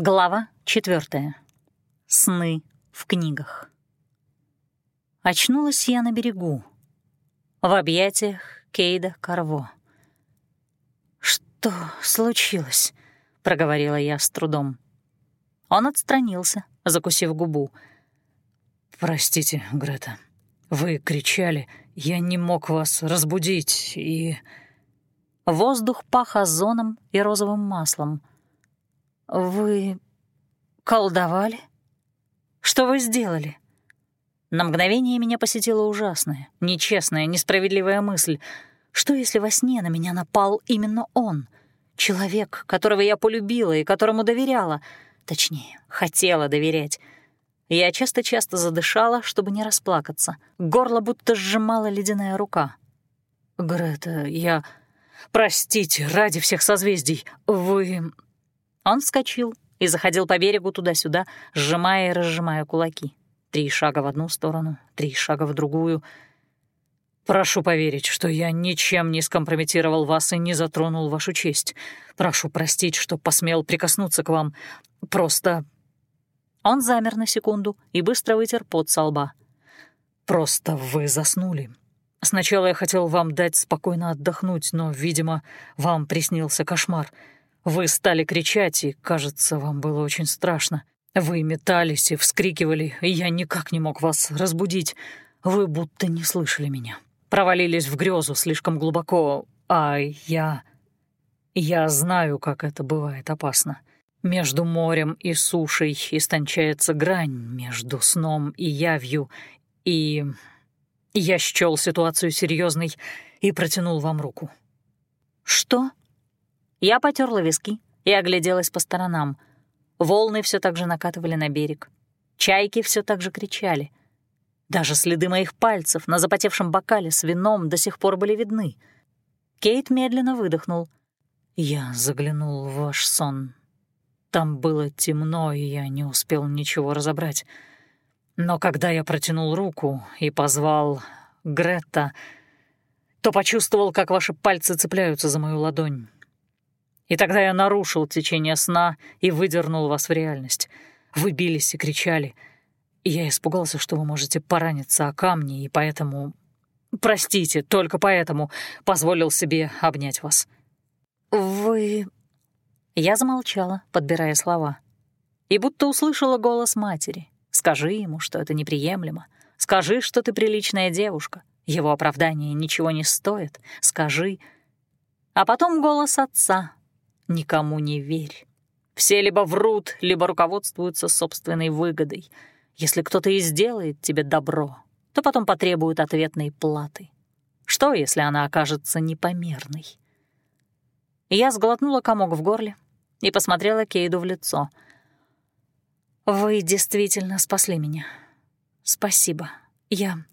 Глава четвертая. Сны в книгах. Очнулась я на берегу, в объятиях Кейда Карво. «Что случилось?» — проговорила я с трудом. Он отстранился, закусив губу. «Простите, Грета, вы кричали, я не мог вас разбудить, и...» Воздух пах озоном и розовым маслом. «Вы колдовали? Что вы сделали?» На мгновение меня посетила ужасная, нечестная, несправедливая мысль. Что если во сне на меня напал именно он? Человек, которого я полюбила и которому доверяла. Точнее, хотела доверять. Я часто-часто задышала, чтобы не расплакаться. Горло будто сжимала ледяная рука. «Грета, я... Простите, ради всех созвездий, вы...» Он вскочил и заходил по берегу туда-сюда, сжимая и разжимая кулаки. Три шага в одну сторону, три шага в другую. «Прошу поверить, что я ничем не скомпрометировал вас и не затронул вашу честь. Прошу простить, что посмел прикоснуться к вам. Просто...» Он замер на секунду и быстро вытер пот со лба. «Просто вы заснули. Сначала я хотел вам дать спокойно отдохнуть, но, видимо, вам приснился кошмар». Вы стали кричать, и, кажется, вам было очень страшно. Вы метались и вскрикивали, и я никак не мог вас разбудить. Вы будто не слышали меня. Провалились в грезу слишком глубоко, а я... Я знаю, как это бывает опасно. Между морем и сушей истончается грань, между сном и явью, и... Я счёл ситуацию серьезной и протянул вам руку. «Что?» Я потерла виски и огляделась по сторонам. Волны все так же накатывали на берег. Чайки все так же кричали. Даже следы моих пальцев на запотевшем бокале с вином до сих пор были видны. Кейт медленно выдохнул. «Я заглянул в ваш сон. Там было темно, и я не успел ничего разобрать. Но когда я протянул руку и позвал Грета, то почувствовал, как ваши пальцы цепляются за мою ладонь. И тогда я нарушил течение сна и выдернул вас в реальность. Вы бились и кричали. И я испугался, что вы можете пораниться о камни, и поэтому... Простите, только поэтому позволил себе обнять вас. «Вы...» Я замолчала, подбирая слова. И будто услышала голос матери. «Скажи ему, что это неприемлемо. Скажи, что ты приличная девушка. Его оправдание ничего не стоит. Скажи...» А потом голос отца, Никому не верь. Все либо врут, либо руководствуются собственной выгодой. Если кто-то и сделает тебе добро, то потом потребует ответной платы. Что, если она окажется непомерной? Я сглотнула комок в горле и посмотрела Кейду в лицо. «Вы действительно спасли меня. Спасибо. Я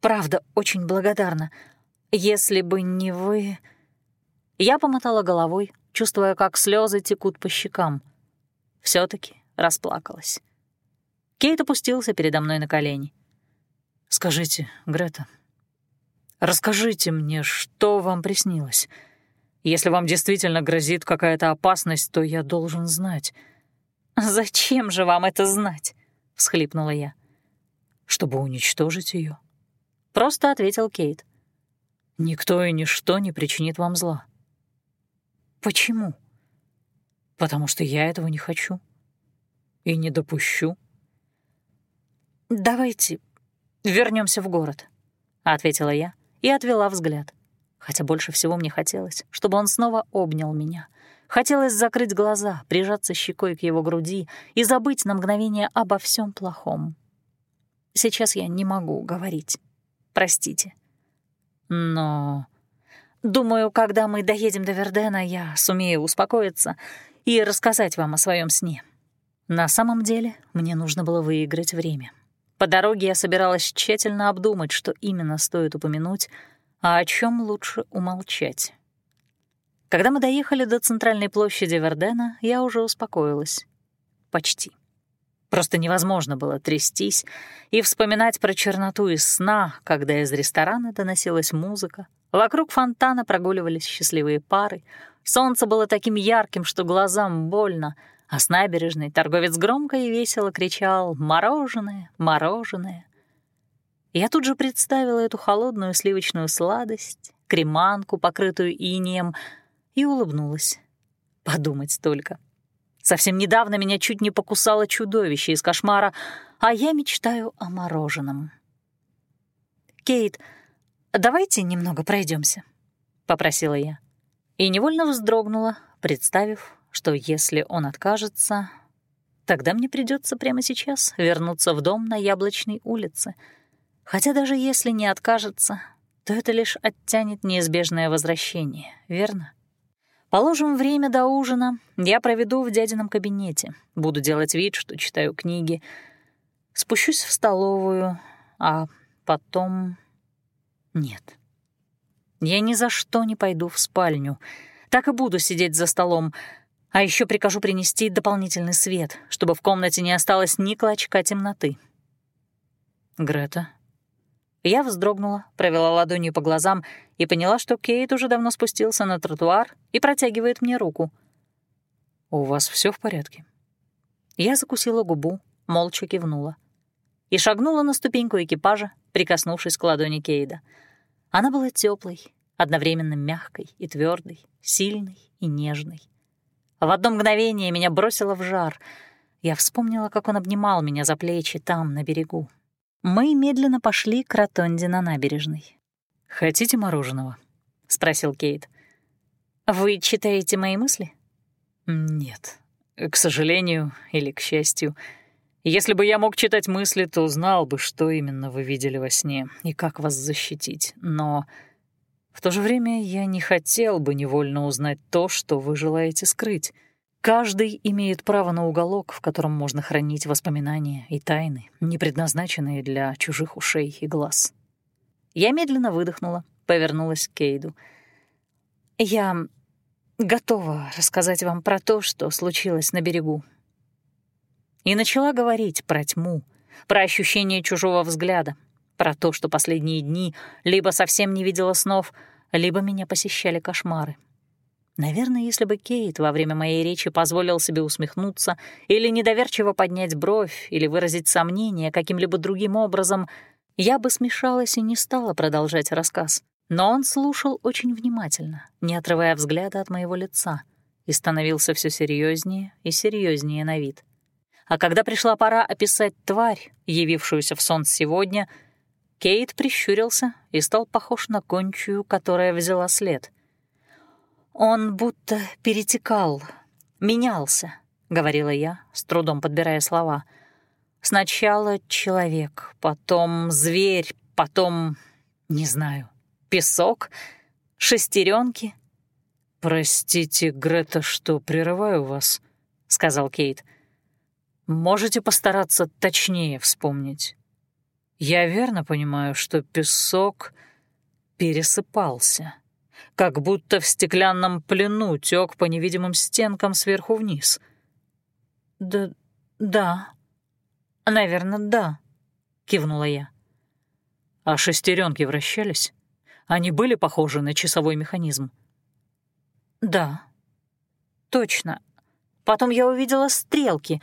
правда очень благодарна. Если бы не вы...» Я помотала головой, чувствуя, как слезы текут по щекам. все таки расплакалась. Кейт опустился передо мной на колени. «Скажите, Грета, расскажите мне, что вам приснилось. Если вам действительно грозит какая-то опасность, то я должен знать». «Зачем же вам это знать?» — всхлипнула я. «Чтобы уничтожить ее. Просто ответил Кейт. «Никто и ничто не причинит вам зла. Почему? Потому что я этого не хочу. И не допущу. Давайте вернемся в город, ответила я и отвела взгляд. Хотя больше всего мне хотелось, чтобы он снова обнял меня. Хотелось закрыть глаза, прижаться щекой к его груди и забыть на мгновение обо всем плохом. Сейчас я не могу говорить. Простите. Но Думаю, когда мы доедем до Вердена, я сумею успокоиться и рассказать вам о своем сне. На самом деле, мне нужно было выиграть время. По дороге я собиралась тщательно обдумать, что именно стоит упомянуть, а о чем лучше умолчать. Когда мы доехали до центральной площади Вердена, я уже успокоилась. Почти. Просто невозможно было трястись и вспоминать про черноту из сна, когда из ресторана доносилась музыка, Вокруг фонтана прогуливались счастливые пары. Солнце было таким ярким, что глазам больно, А с набережной торговец громко и весело кричал «Мороженое! Мороженое!». Я тут же представила эту холодную сливочную сладость, креманку, покрытую инеем, и улыбнулась. Подумать только. Совсем недавно меня чуть не покусало чудовище из кошмара, а я мечтаю о мороженом. «Кейт, давайте немного пройдемся, попросила я. И невольно вздрогнула, представив, что если он откажется, тогда мне придется прямо сейчас вернуться в дом на Яблочной улице. Хотя даже если не откажется, то это лишь оттянет неизбежное возвращение, верно? Положим, время до ужина я проведу в дядином кабинете, буду делать вид, что читаю книги, спущусь в столовую, а потом... Нет. Я ни за что не пойду в спальню, так и буду сидеть за столом, а еще прикажу принести дополнительный свет, чтобы в комнате не осталось ни клочка темноты. Грета. Я вздрогнула, провела ладонью по глазам и поняла, что Кейт уже давно спустился на тротуар и протягивает мне руку. «У вас все в порядке?» Я закусила губу, молча кивнула. И шагнула на ступеньку экипажа, прикоснувшись к ладони Кейда. Она была теплой, одновременно мягкой и твердой, сильной и нежной. В одно мгновение меня бросило в жар. Я вспомнила, как он обнимал меня за плечи там, на берегу. Мы медленно пошли к ротонде на набережной. «Хотите мороженого?» — спросил Кейт. «Вы читаете мои мысли?» «Нет. К сожалению или к счастью. Если бы я мог читать мысли, то знал бы, что именно вы видели во сне и как вас защитить. Но в то же время я не хотел бы невольно узнать то, что вы желаете скрыть. Каждый имеет право на уголок, в котором можно хранить воспоминания и тайны, не предназначенные для чужих ушей и глаз. Я медленно выдохнула, повернулась к Кейду. «Я готова рассказать вам про то, что случилось на берегу». И начала говорить про тьму, про ощущение чужого взгляда, про то, что последние дни либо совсем не видела снов, либо меня посещали кошмары. Наверное, если бы Кейт во время моей речи позволил себе усмехнуться или недоверчиво поднять бровь или выразить сомнение каким-либо другим образом, я бы смешалась и не стала продолжать рассказ. Но он слушал очень внимательно, не отрывая взгляда от моего лица, и становился все серьезнее и серьезнее на вид. А когда пришла пора описать тварь, явившуюся в сон сегодня, Кейт прищурился и стал похож на кончую, которая взяла след. «Он будто перетекал, менялся», — говорила я, с трудом подбирая слова — Сначала человек, потом зверь, потом, не знаю, песок, шестеренки. «Простите, Грета, что прерываю вас», — сказал Кейт. «Можете постараться точнее вспомнить. Я верно понимаю, что песок пересыпался, как будто в стеклянном плену тек по невидимым стенкам сверху вниз». «Да, да», «Наверное, да», — кивнула я. «А шестеренки вращались? Они были похожи на часовой механизм?» «Да, точно. Потом я увидела стрелки,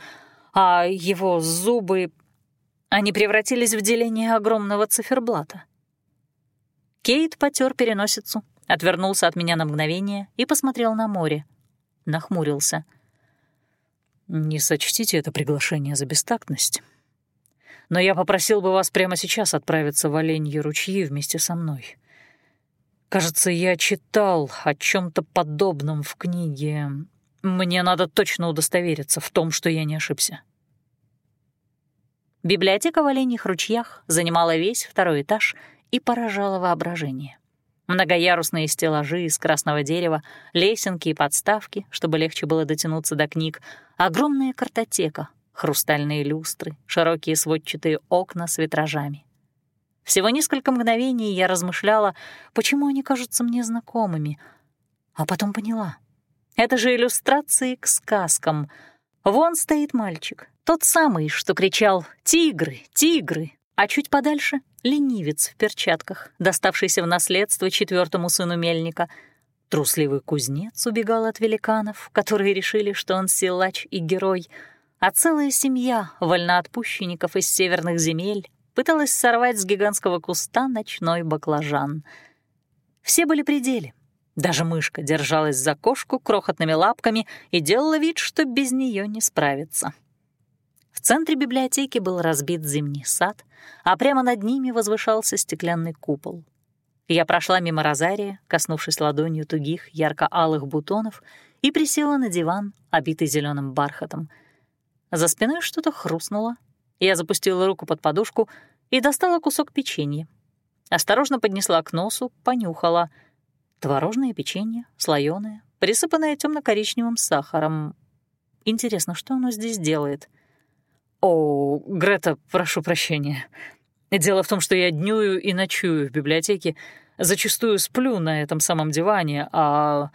а его зубы... Они превратились в деление огромного циферблата». Кейт потер переносицу, отвернулся от меня на мгновение и посмотрел на море. Нахмурился. «Не сочтите это приглашение за бестактность но я попросил бы вас прямо сейчас отправиться в Оленьи ручьи вместе со мной. Кажется, я читал о чем то подобном в книге. Мне надо точно удостовериться в том, что я не ошибся. Библиотека в Оленьих ручьях занимала весь второй этаж и поражала воображение. Многоярусные стеллажи из красного дерева, лесенки и подставки, чтобы легче было дотянуться до книг, огромная картотека, хрустальные люстры, широкие сводчатые окна с витражами. Всего несколько мгновений я размышляла, почему они кажутся мне знакомыми, а потом поняла. Это же иллюстрации к сказкам. Вон стоит мальчик, тот самый, что кричал «Тигры! Тигры!», а чуть подальше — ленивец в перчатках, доставшийся в наследство четвертому сыну мельника. Трусливый кузнец убегал от великанов, которые решили, что он силач и герой, а целая семья вольноотпущенников из северных земель пыталась сорвать с гигантского куста ночной баклажан. Все были при деле. Даже мышка держалась за кошку крохотными лапками и делала вид, что без нее не справится. В центре библиотеки был разбит зимний сад, а прямо над ними возвышался стеклянный купол — я прошла мимо розария, коснувшись ладонью тугих ярко-алых бутонов, и присела на диван, обитый зеленым бархатом. За спиной что-то хрустнуло. Я запустила руку под подушку и достала кусок печенья. Осторожно поднесла к носу, понюхала. Творожное печенье, слоёное, присыпанное темно-коричневым сахаром. Интересно, что оно здесь делает? «О, Грета, прошу прощения», Дело в том, что я днюю и ночую в библиотеке, зачастую сплю на этом самом диване, а...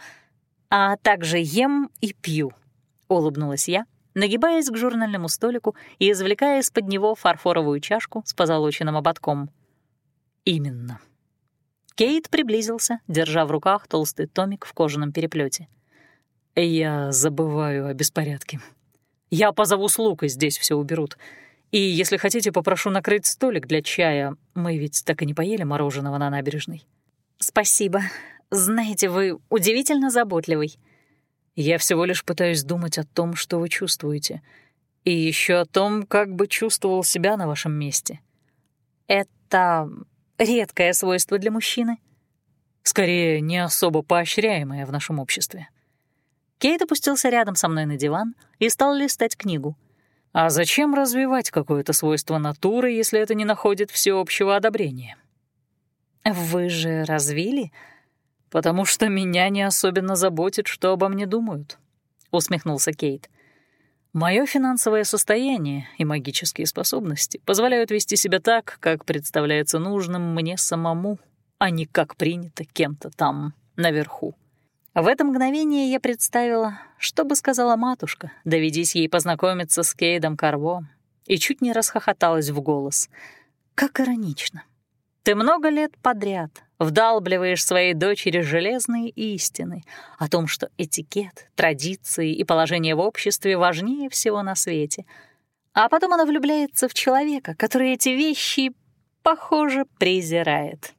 а также ем и пью», — улыбнулась я, нагибаясь к журнальному столику и извлекая из-под него фарфоровую чашку с позолоченным ободком. «Именно». Кейт приблизился, держа в руках толстый томик в кожаном переплете. «Я забываю о беспорядке. Я позову слуг, и здесь все уберут. И если хотите, попрошу накрыть столик для чая. Мы ведь так и не поели мороженого на набережной». «Спасибо. Знаете, вы удивительно заботливый». «Я всего лишь пытаюсь думать о том, что вы чувствуете. И еще о том, как бы чувствовал себя на вашем месте». «Это редкое свойство для мужчины?» «Скорее, не особо поощряемое в нашем обществе». Кейт опустился рядом со мной на диван и стал листать книгу — а зачем развивать какое-то свойство натуры, если это не находит всеобщего одобрения? Вы же развили? Потому что меня не особенно заботит, что обо мне думают, усмехнулся Кейт. Мое финансовое состояние и магические способности позволяют вести себя так, как представляется нужным мне самому, а не как принято кем-то там наверху. В это мгновение я представила, что бы сказала матушка, доведись ей познакомиться с Кейдом Карво, и чуть не расхохоталась в голос. Как иронично. Ты много лет подряд вдалбливаешь своей дочери железные истины о том, что этикет, традиции и положение в обществе важнее всего на свете. А потом она влюбляется в человека, который эти вещи, похоже, презирает.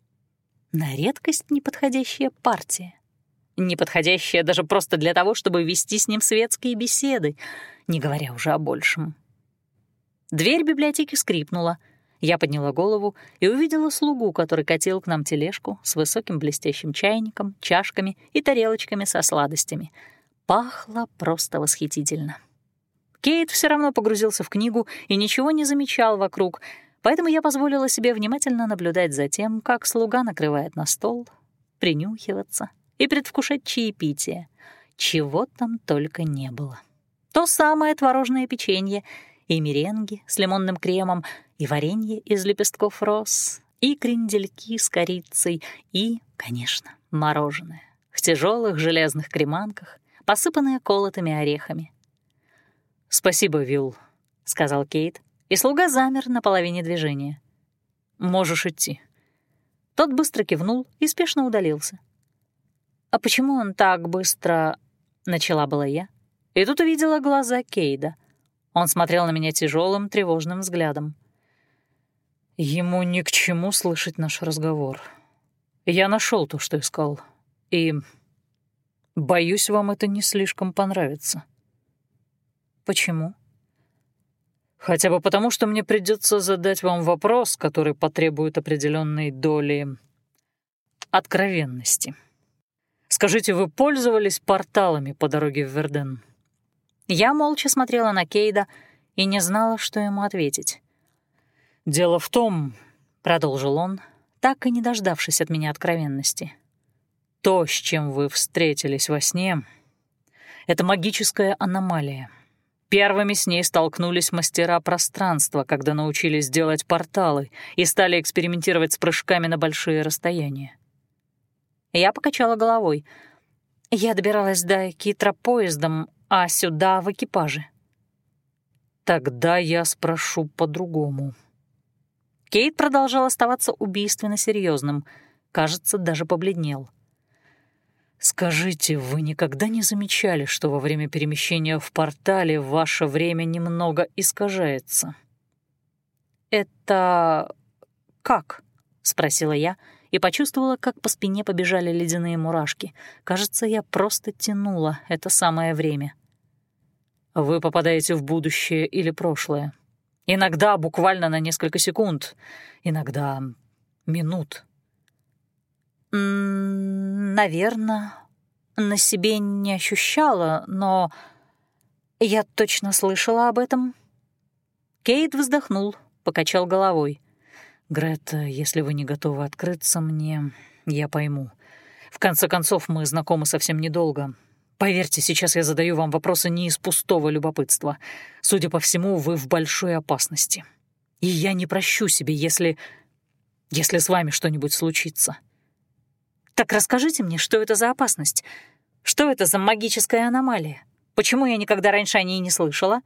На редкость неподходящая партия неподходящая даже просто для того, чтобы вести с ним светские беседы, не говоря уже о большем. Дверь библиотеки скрипнула. Я подняла голову и увидела слугу, который катил к нам тележку с высоким блестящим чайником, чашками и тарелочками со сладостями. Пахло просто восхитительно. Кейт все равно погрузился в книгу и ничего не замечал вокруг, поэтому я позволила себе внимательно наблюдать за тем, как слуга накрывает на стол, принюхиваться — и предвкушать чаепитие. Чего там только не было. То самое творожное печенье, и меренги с лимонным кремом, и варенье из лепестков роз, и крендельки с корицей, и, конечно, мороженое в тяжелых железных креманках, посыпанное колотыми орехами. «Спасибо, Вилл», — сказал Кейт, и слуга замер на половине движения. «Можешь идти». Тот быстро кивнул и спешно удалился. «А почему он так быстро...» — начала была я. И тут увидела глаза Кейда. Он смотрел на меня тяжелым, тревожным взглядом. Ему ни к чему слышать наш разговор. Я нашел то, что искал. И боюсь, вам это не слишком понравится. Почему? Хотя бы потому, что мне придется задать вам вопрос, который потребует определенной доли откровенности. Скажите, вы пользовались порталами по дороге в Верден?» Я молча смотрела на Кейда и не знала, что ему ответить. «Дело в том», — продолжил он, так и не дождавшись от меня откровенности, «то, с чем вы встретились во сне, — это магическая аномалия. Первыми с ней столкнулись мастера пространства, когда научились делать порталы и стали экспериментировать с прыжками на большие расстояния. Я покачала головой. Я добиралась до Китра поездом, а сюда в экипаже. Тогда я спрошу по-другому. Кейт продолжал оставаться убийственно серьезным, кажется, даже побледнел. Скажите, вы никогда не замечали, что во время перемещения в портале ваше время немного искажается? Это как? спросила я и почувствовала, как по спине побежали ледяные мурашки. Кажется, я просто тянула это самое время. Вы попадаете в будущее или прошлое. Иногда буквально на несколько секунд, иногда минут. Наверное, на себе не ощущала, но я точно слышала об этом. Кейт вздохнул, покачал головой. «Грета, если вы не готовы открыться мне, я пойму. В конце концов, мы знакомы совсем недолго. Поверьте, сейчас я задаю вам вопросы не из пустого любопытства. Судя по всему, вы в большой опасности. И я не прощу себе, если... если с вами что-нибудь случится». «Так расскажите мне, что это за опасность? Что это за магическая аномалия? Почему я никогда раньше о ней не слышала?»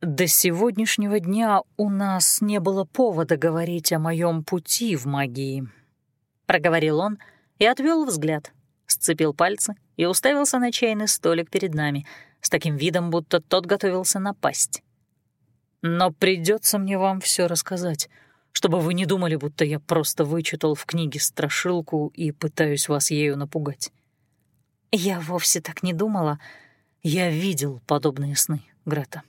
«До сегодняшнего дня у нас не было повода говорить о моем пути в магии», — проговорил он и отвел взгляд, сцепил пальцы и уставился на чайный столик перед нами с таким видом, будто тот готовился напасть. «Но придется мне вам все рассказать, чтобы вы не думали, будто я просто вычитал в книге страшилку и пытаюсь вас ею напугать». «Я вовсе так не думала. Я видел подобные сны, Грета.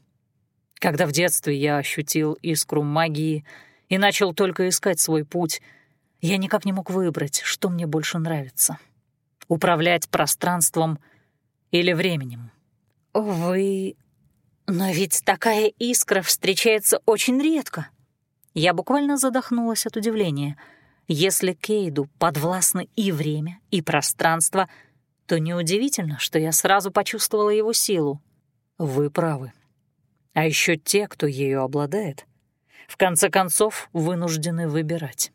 Когда в детстве я ощутил искру магии и начал только искать свой путь, я никак не мог выбрать, что мне больше нравится — управлять пространством или временем. «Вы... Но ведь такая искра встречается очень редко», я буквально задохнулась от удивления. Если Кейду подвластны и время, и пространство, то неудивительно, что я сразу почувствовала его силу. Вы правы. А еще те, кто ею обладает, в конце концов вынуждены выбирать.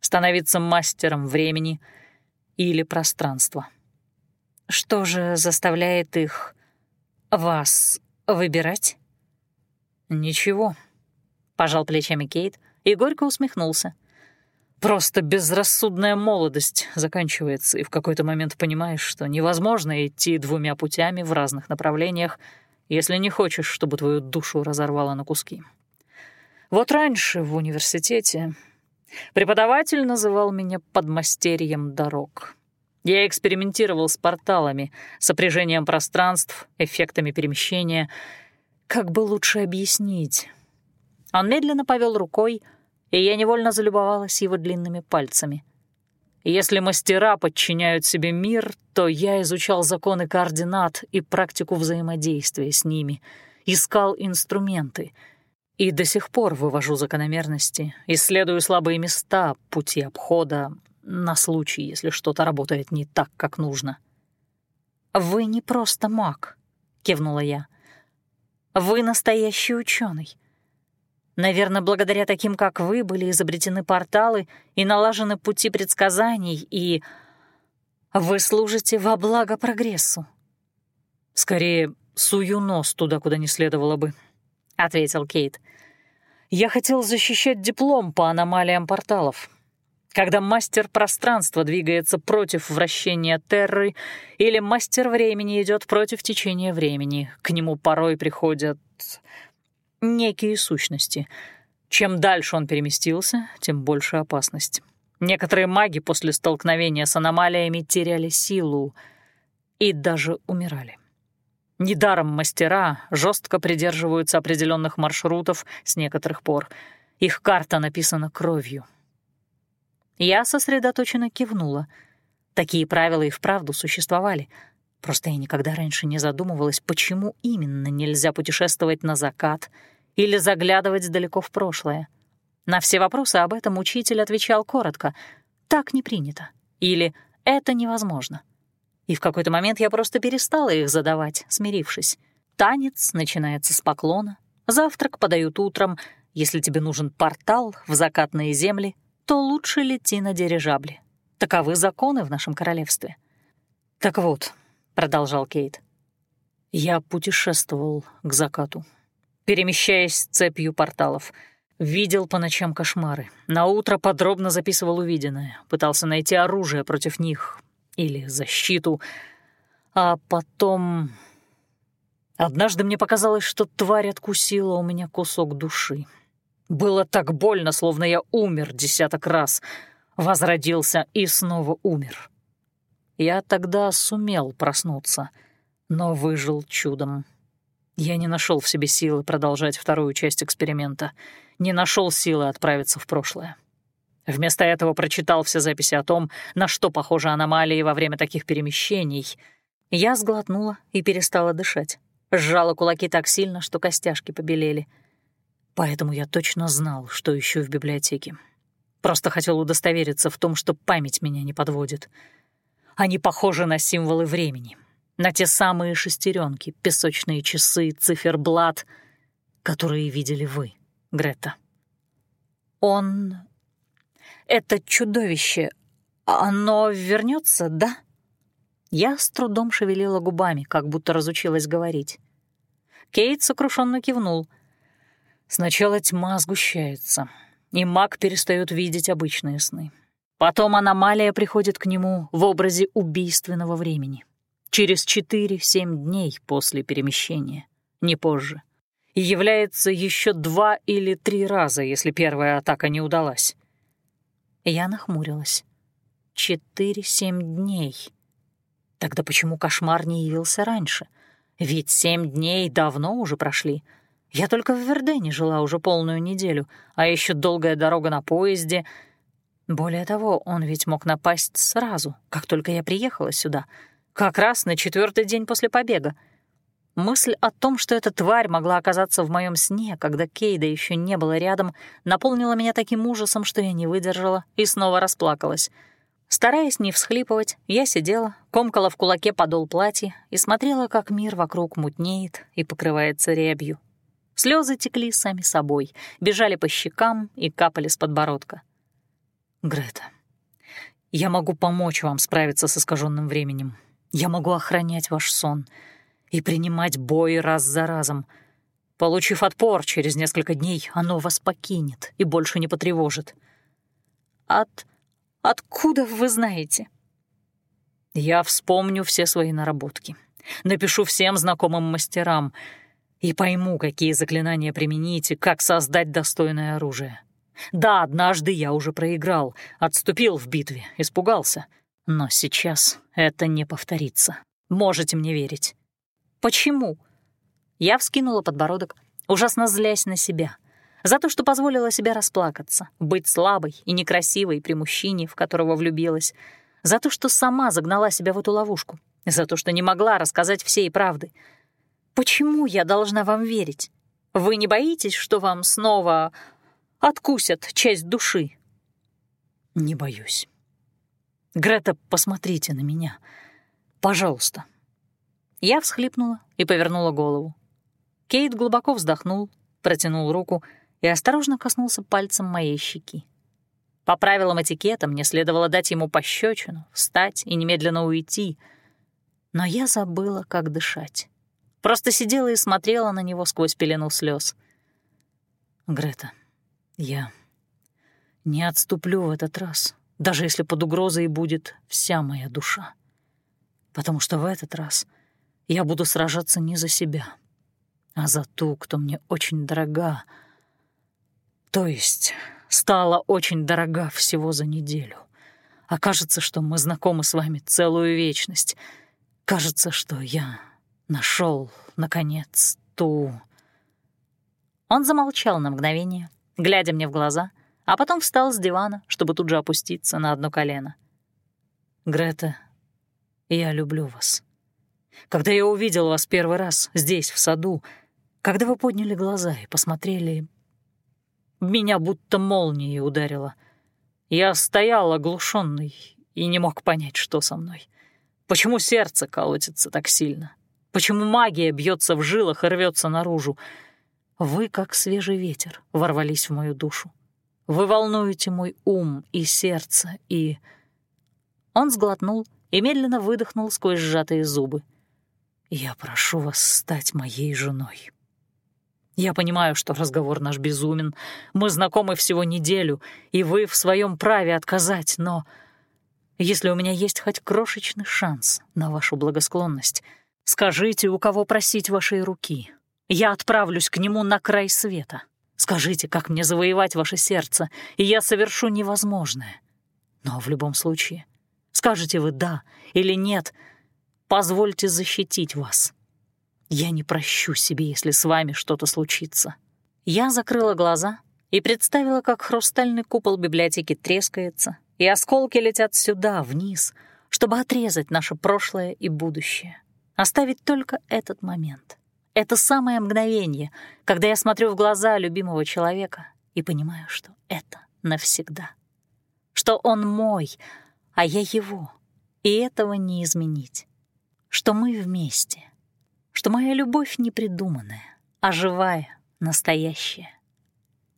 Становиться мастером времени или пространства. Что же заставляет их, вас, выбирать? Ничего пожал плечами Кейт и горько усмехнулся. Просто безрассудная молодость заканчивается, и в какой-то момент понимаешь, что невозможно идти двумя путями в разных направлениях, если не хочешь, чтобы твою душу разорвало на куски. Вот раньше в университете преподаватель называл меня подмастерьем дорог. Я экспериментировал с порталами, сопряжением пространств, эффектами перемещения. Как бы лучше объяснить? Он медленно повел рукой, и я невольно залюбовалась его длинными пальцами. Если мастера подчиняют себе мир, то я изучал законы координат и практику взаимодействия с ними, искал инструменты и до сих пор вывожу закономерности, исследую слабые места, пути обхода, на случай, если что-то работает не так, как нужно. «Вы не просто маг», — кивнула я. «Вы настоящий ученый. Наверное, благодаря таким, как вы, были изобретены порталы и налажены пути предсказаний, и вы служите во благо прогрессу. «Скорее, сую нос туда, куда не следовало бы», — ответил Кейт. «Я хотел защищать диплом по аномалиям порталов. Когда мастер пространства двигается против вращения Терры или мастер времени идет против течения времени, к нему порой приходят некие сущности. Чем дальше он переместился, тем больше опасность. Некоторые маги после столкновения с аномалиями теряли силу и даже умирали. Недаром мастера жестко придерживаются определенных маршрутов с некоторых пор. Их карта написана кровью. Я сосредоточенно кивнула. Такие правила и вправду существовали. Просто я никогда раньше не задумывалась, почему именно нельзя путешествовать на закат или заглядывать далеко в прошлое. На все вопросы об этом учитель отвечал коротко «так не принято» или «это невозможно». И в какой-то момент я просто перестала их задавать, смирившись. Танец начинается с поклона, завтрак подают утром, если тебе нужен портал в закатные земли, то лучше лети на дирижабле. Таковы законы в нашем королевстве. Так вот, продолжал Кейт. «Я путешествовал к закату, перемещаясь цепью порталов. Видел по ночам кошмары. На утро подробно записывал увиденное, пытался найти оружие против них или защиту. А потом... Однажды мне показалось, что тварь откусила у меня кусок души. Было так больно, словно я умер десяток раз, возродился и снова умер. Я тогда сумел проснуться, но выжил чудом. Я не нашел в себе силы продолжать вторую часть эксперимента, не нашел силы отправиться в прошлое. Вместо этого прочитал все записи о том, на что похожи аномалии во время таких перемещений. Я сглотнула и перестала дышать. Сжала кулаки так сильно, что костяшки побелели. Поэтому я точно знал, что ищу в библиотеке. Просто хотел удостовериться в том, что память меня не подводит. Они похожи на символы времени, на те самые шестеренки, песочные часы, циферблат, которые видели вы, Грета. Он это чудовище, оно вернется, да?» Я с трудом шевелила губами, как будто разучилась говорить. Кейт сокрушенно кивнул. Сначала тьма сгущается, и маг перестает видеть обычные сны. Потом аномалия приходит к нему в образе убийственного времени. Через 4-7 дней после перемещения, не позже. И является еще два или три раза, если первая атака не удалась. Я нахмурилась. Четыре-семь дней. Тогда почему кошмар не явился раньше? Ведь семь дней давно уже прошли. Я только в Вердене жила уже полную неделю, а еще долгая дорога на поезде. Более того, он ведь мог напасть сразу, как только я приехала сюда, как раз на четвертый день после побега. Мысль о том, что эта тварь могла оказаться в моем сне, когда Кейда еще не было рядом, наполнила меня таким ужасом, что я не выдержала и снова расплакалась. Стараясь не всхлипывать, я сидела, комкала в кулаке подол платья и смотрела, как мир вокруг мутнеет и покрывается рябью. Слезы текли сами собой, бежали по щекам и капали с подбородка. «Грета, я могу помочь вам справиться с искаженным временем. Я могу охранять ваш сон» и принимать бой раз за разом. Получив отпор, через несколько дней оно вас покинет и больше не потревожит. От... откуда вы знаете? Я вспомню все свои наработки, напишу всем знакомым мастерам и пойму, какие заклинания применить и как создать достойное оружие. Да, однажды я уже проиграл, отступил в битве, испугался. Но сейчас это не повторится. Можете мне верить. Почему? Я вскинула подбородок, ужасно злясь на себя. За то, что позволила себе расплакаться, быть слабой и некрасивой при мужчине, в которого влюбилась. За то, что сама загнала себя в эту ловушку. За то, что не могла рассказать всей правды. Почему я должна вам верить? Вы не боитесь, что вам снова откусят часть души? Не боюсь. Грета, посмотрите на меня. Пожалуйста, я всхлипнула и повернула голову. Кейт глубоко вздохнул, протянул руку и осторожно коснулся пальцем моей щеки. По правилам этикета мне следовало дать ему пощечину, встать и немедленно уйти. Но я забыла, как дышать. Просто сидела и смотрела на него сквозь пелену слез. «Грета, я не отступлю в этот раз, даже если под угрозой будет вся моя душа. Потому что в этот раз — я буду сражаться не за себя, а за ту, кто мне очень дорога. То есть стала очень дорога всего за неделю. А кажется, что мы знакомы с вами целую вечность. Кажется, что я нашел, наконец, ту... Он замолчал на мгновение, глядя мне в глаза, а потом встал с дивана, чтобы тут же опуститься на одно колено. «Грета, я люблю вас». Когда я увидел вас первый раз здесь, в саду, когда вы подняли глаза и посмотрели... Меня будто молнией ударило. Я стоял оглушенный и не мог понять, что со мной. Почему сердце колотится так сильно? Почему магия бьется в жилах и рвется наружу? Вы, как свежий ветер, ворвались в мою душу. Вы волнуете мой ум и сердце, и... Он сглотнул и медленно выдохнул сквозь сжатые зубы. Я прошу вас стать моей женой. Я понимаю, что разговор наш безумен. Мы знакомы всего неделю, и вы в своем праве отказать, но Если у меня есть хоть крошечный шанс на вашу благосклонность, скажите, у кого просить вашей руки. Я отправлюсь к нему на край света. Скажите, как мне завоевать ваше сердце, и я совершу невозможное. Но в любом случае, скажете вы «да» или «нет», позвольте защитить вас. Я не прощу себе, если с вами что-то случится. Я закрыла глаза и представила, как хрустальный купол библиотеки трескается, и осколки летят сюда, вниз, чтобы отрезать наше прошлое и будущее, оставить только этот момент. Это самое мгновение, когда я смотрю в глаза любимого человека и понимаю, что это навсегда. Что он мой, а я его, и этого не изменить. Что мы вместе, что моя любовь не придуманная, а живая, настоящая.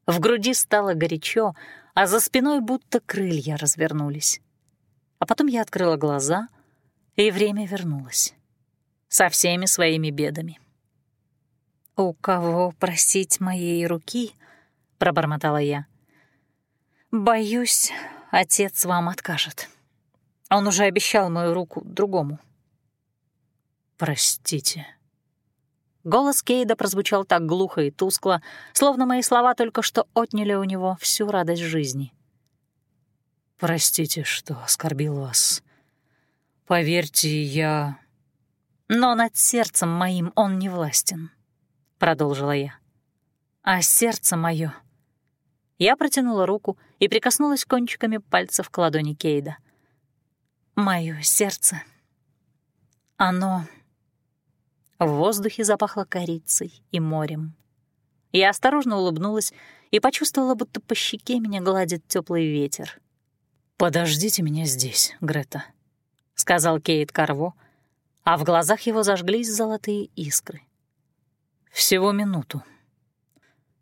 В груди стало горячо, а за спиной будто крылья развернулись. А потом я открыла глаза, и время вернулось. Со всеми своими бедами. «У кого просить моей руки?» — пробормотала я. «Боюсь, отец вам откажет. Он уже обещал мою руку другому». «Простите». Голос Кейда прозвучал так глухо и тускло, словно мои слова только что отняли у него всю радость жизни. «Простите, что оскорбил вас. Поверьте, я...» «Но над сердцем моим он не властен», продолжила я. А сердце мое. Я протянула руку и прикоснулась кончиками пальцев к ладони Кейда. Мое сердце. Оно... В воздухе запахло корицей и морем. Я осторожно улыбнулась и почувствовала, будто по щеке меня гладит теплый ветер. «Подождите меня здесь, Грета», — сказал Кейт Карво, а в глазах его зажглись золотые искры. Всего минуту.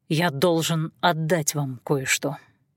Я должен отдать вам кое-что.